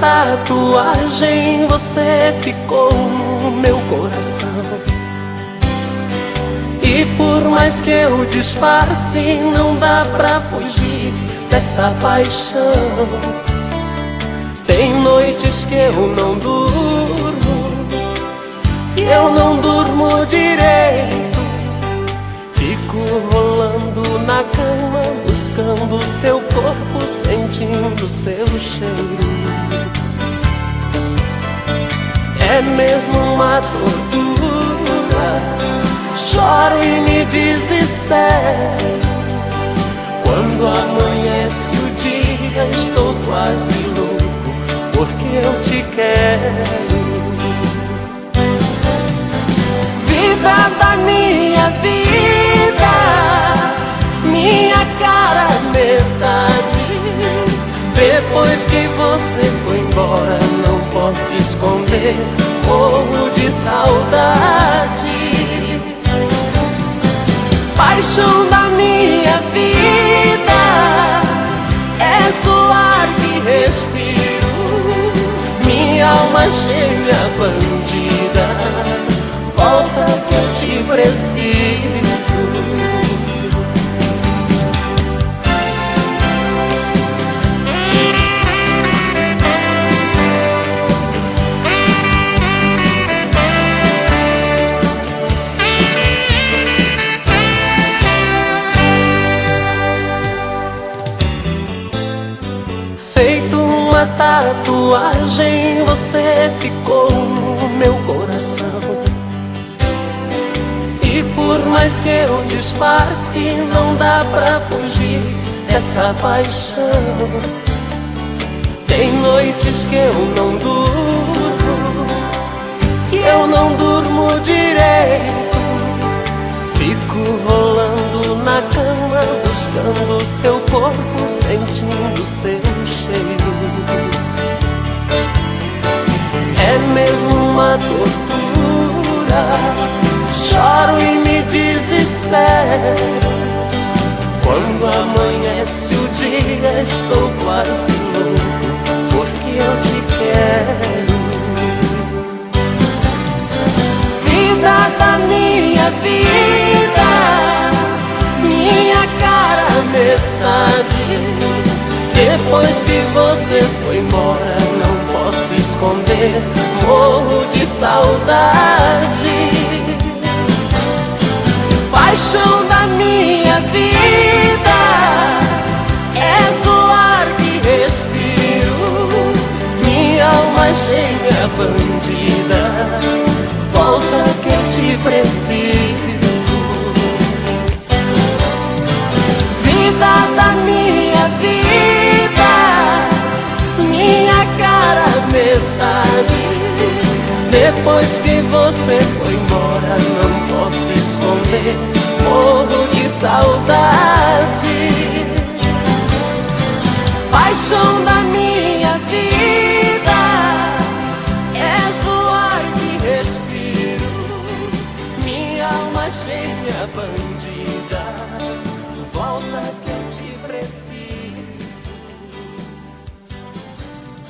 tatuagem você ficou no meu coração. E por mais que eu disfarce, não dá pra fugir dessa paixão. Tem noites que eu não durmo, que eu não durmo buscando seu corpo, sentindo seu cheiro. É mesmo uma tortura, choro e me desespero. Quando amanhece o dia, estou quase louco, porque eu te quero. Que você foi embora, não posso esconder, morro de saudade. Paixão da minha vida, és o ar que respiro, minha alma gêmea bandida. Volta que eu te preciso. Uma tatuagem, você ficou no meu coração. E por mais que eu disfarce, não dá pra fugir dessa paixão. Tem noites que eu não durmo, que eu não durmo seu corpo, sentindo seu cheiro. É mesmo uma tortura, choro e me desespero. Quando amanhece o dia, estou quase louco, porque eu te quero. Vida da minha vida, metade. Depois que você foi embora, não posso esconder, morro de saudade. Paixão da minha vida, és o ar que respiro, minha alma gêmea bandida Depois que você foi embora, não posso esconder, morro de saudade. Paixão da minha